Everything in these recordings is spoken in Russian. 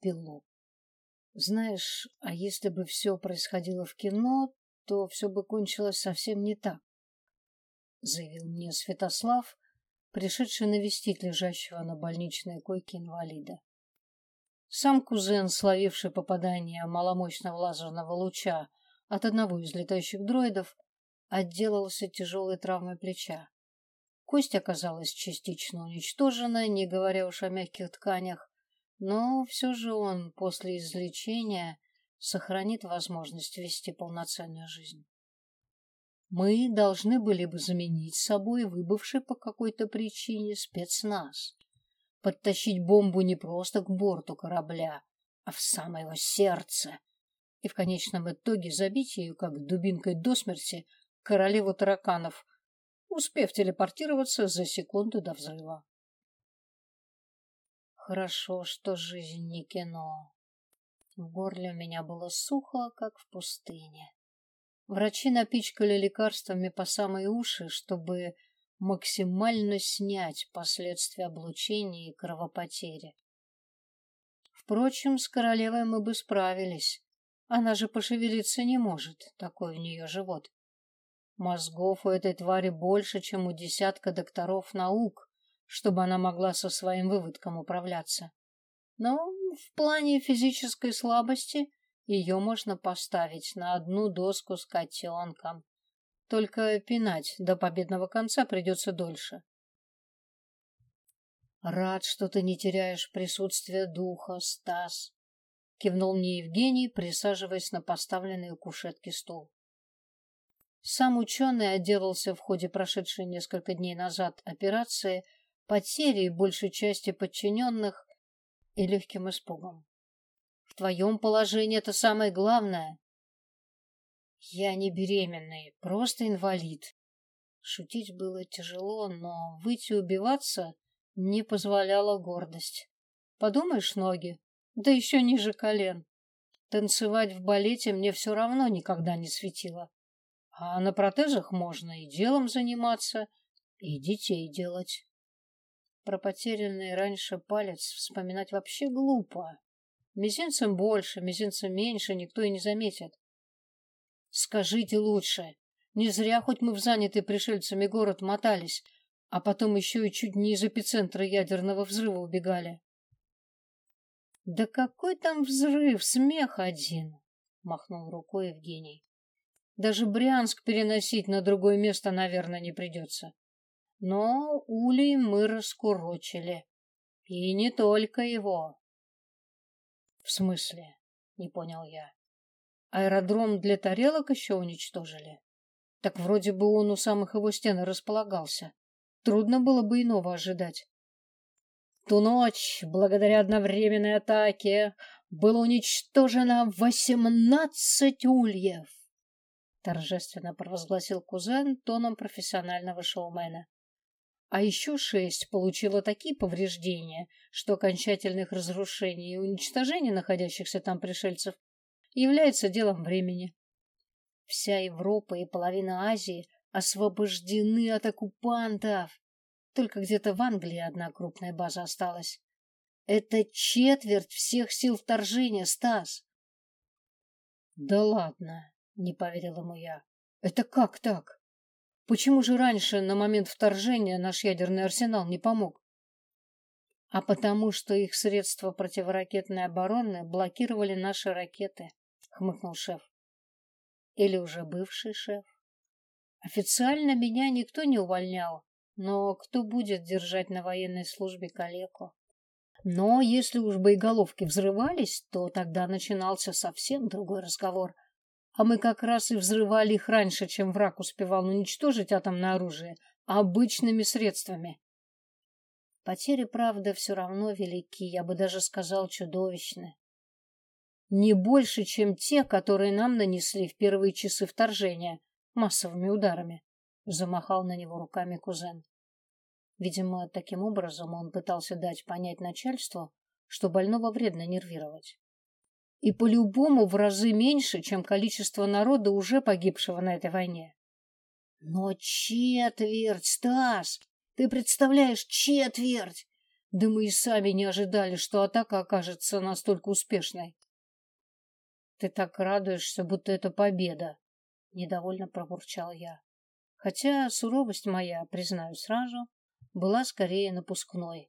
пилу. Знаешь, а если бы все происходило в кино, то все бы кончилось совсем не так, заявил мне Святослав, пришедший навестить лежащего на больничной койке инвалида. Сам кузен, словивший попадание маломощного лазерного луча от одного из летающих дроидов, отделался тяжелой травмой плеча. Кость оказалась частично уничтожена, не говоря уж о мягких тканях, но все же он после излечения сохранит возможность вести полноценную жизнь. Мы должны были бы заменить собой выбывший по какой-то причине спецназ подтащить бомбу не просто к борту корабля, а в самое его сердце, и в конечном итоге забить ее, как дубинкой до смерти, королеву тараканов, успев телепортироваться за секунду до взрыва. Хорошо, что жизнь не кино. В горле у меня было сухо, как в пустыне. Врачи напичкали лекарствами по самые уши, чтобы максимально снять последствия облучения и кровопотери. Впрочем, с королевой мы бы справились. Она же пошевелиться не может, такой у нее живот. Мозгов у этой твари больше, чем у десятка докторов наук, чтобы она могла со своим выводком управляться. Но в плане физической слабости ее можно поставить на одну доску с котенком, только пинать до победного конца придется дольше. Рад, что ты не теряешь присутствие духа, Стас, кивнул мне Евгений, присаживаясь на поставленный у кушетки стул. Сам ученый отделался в ходе прошедшей несколько дней назад операции потерей большей части подчиненных и легким испугом. В твоем положении это самое главное. Я не беременный, просто инвалид. Шутить было тяжело, но выйти убиваться не позволяла гордость. Подумаешь, ноги, да еще ниже колен. Танцевать в балете мне все равно никогда не светило. А на протезах можно и делом заниматься, и детей делать. Про потерянный раньше палец вспоминать вообще глупо. Мизинцем больше, мизинцем меньше никто и не заметит. Скажите лучше, не зря хоть мы в занятый пришельцами город мотались, а потом еще и чуть не из эпицентра ядерного взрыва убегали. Да какой там взрыв, смех один, махнул рукой Евгений. Даже Брянск переносить на другое место, наверное, не придется. Но улей мы раскурочили. И не только его. В смысле? Не понял я. Аэродром для тарелок еще уничтожили. Так вроде бы он у самых его стен располагался. Трудно было бы иного ожидать. Ту ночь, благодаря одновременной атаке, было уничтожено восемнадцать ульев. Торжественно провозгласил кузен тоном профессионального шоумена. А еще шесть получило такие повреждения, что окончательных разрушений и уничтожения находящихся там пришельцев является делом времени. Вся Европа и половина Азии освобождены от оккупантов. Только где-то в Англии одна крупная база осталась. Это четверть всех сил вторжения, Стас. Да ладно, не поверил ему я. Это как так? Почему же раньше, на момент вторжения, наш ядерный арсенал не помог? А потому что их средства противоракетной обороны блокировали наши ракеты хмыкнул шеф. Или уже бывший шеф. Официально меня никто не увольнял, но кто будет держать на военной службе калеку? Но если уж боеголовки взрывались, то тогда начинался совсем другой разговор. А мы как раз и взрывали их раньше, чем враг успевал уничтожить атомное оружие, обычными средствами. Потери, правда, все равно велики, я бы даже сказал, чудовищны не больше, чем те, которые нам нанесли в первые часы вторжения массовыми ударами, замахал на него руками кузен. Видимо, таким образом он пытался дать понять начальству, что больного вредно нервировать. И по-любому в разы меньше, чем количество народа, уже погибшего на этой войне. Но четверть, Стас! Ты представляешь, четверть! Да мы и сами не ожидали, что атака окажется настолько успешной. Ты так радуешься, будто это победа, недовольно пробурчал я. Хотя суровость моя, признаю сразу, была скорее напускной.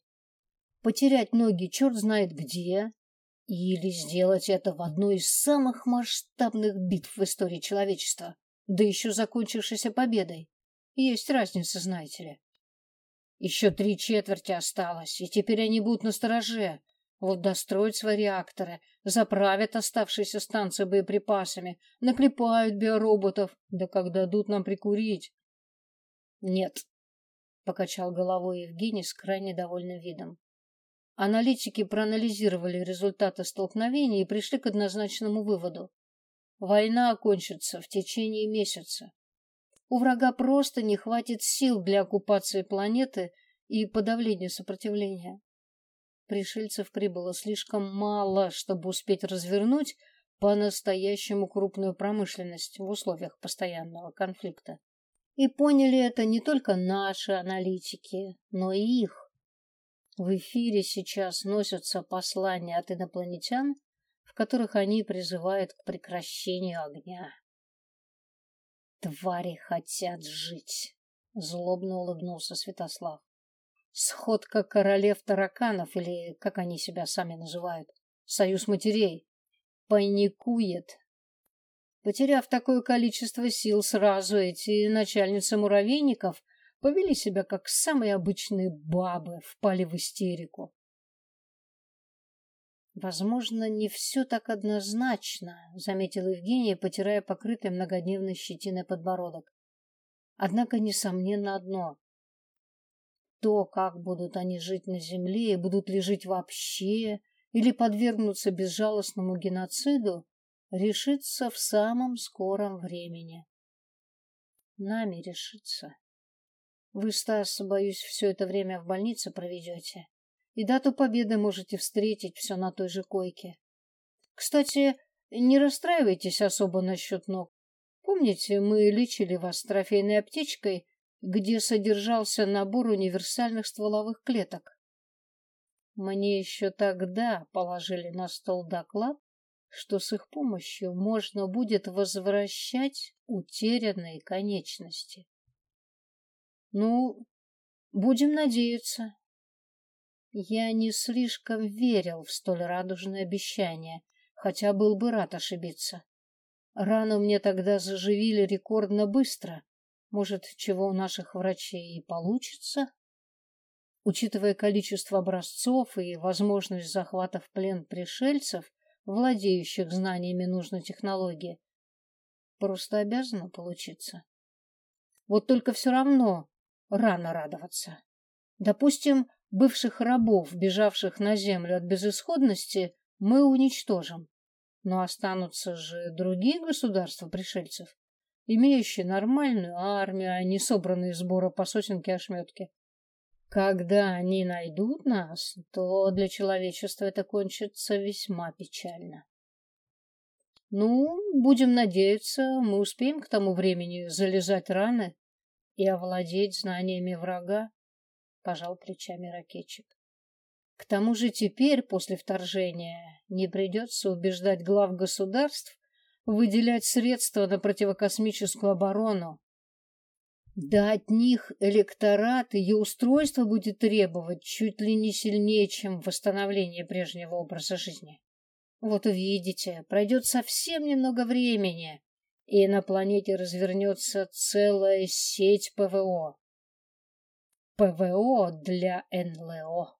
Потерять ноги черт знает где, или сделать это в одной из самых масштабных битв в истории человечества, да еще закончившейся победой. Есть разница, знаете ли. Еще три четверти осталось, и теперь они будут на стороже. Вот достроят свои реакторы, заправят оставшиеся станции боеприпасами, наклепают биороботов, да как дадут нам прикурить. Нет, покачал головой Евгений с крайне довольным видом. Аналитики проанализировали результаты столкновения и пришли к однозначному выводу. Война окончится в течение месяца. У врага просто не хватит сил для оккупации планеты и подавления сопротивления. Пришельцев прибыло слишком мало, чтобы успеть развернуть по-настоящему крупную промышленность в условиях постоянного конфликта. И поняли это не только наши аналитики, но и их. В эфире сейчас носятся послания от инопланетян, в которых они призывают к прекращению огня. Твари хотят жить, злобно улыбнулся Святослав. Сходка королев тараканов или как они себя сами называют, союз матерей, паникует. Потеряв такое количество сил сразу, эти начальницы муравейников повели себя как самые обычные бабы, впали в истерику. Возможно, не все так однозначно, заметил Евгений, потирая покрытый многодневной щетиной подбородок. Однако несомненно одно: то, как будут они жить на земле и будут ли жить вообще или подвергнуться безжалостному геноциду, решится в самом скором времени. Нами решится. Вы, Стас, боюсь, все это время в больнице проведете и дату победы можете встретить все на той же койке. Кстати, не расстраивайтесь особо насчет ног. Помните, мы лечили вас трофейной аптечкой, где содержался набор универсальных стволовых клеток? Мне еще тогда положили на стол доклад, что с их помощью можно будет возвращать утерянные конечности. Ну, будем надеяться. Я не слишком верил в столь радужное обещание, хотя был бы рад ошибиться. Рану мне тогда заживили рекордно быстро. Может, чего у наших врачей и получится? Учитывая количество образцов и возможность захвата в плен пришельцев, владеющих знаниями нужной технологии, просто обязано получиться. Вот только все равно рано радоваться. Допустим, Бывших рабов, бежавших на землю от безысходности, мы уничтожим. Но останутся же другие государства пришельцев, имеющие нормальную армию, а не собранные сбора по сотенке ошметки. Когда они найдут нас, то для человечества это кончится весьма печально. Ну, будем надеяться, мы успеем к тому времени залезать раны и овладеть знаниями врага пожал плечами ракетчик. К тому же теперь, после вторжения, не придется убеждать глав государств выделять средства на противокосмическую оборону. Да от них электорат ее устройство будет требовать чуть ли не сильнее, чем восстановление прежнего образа жизни. Вот увидите, пройдет совсем немного времени, и на планете развернется целая сеть ПВО. ПВО для НЛО.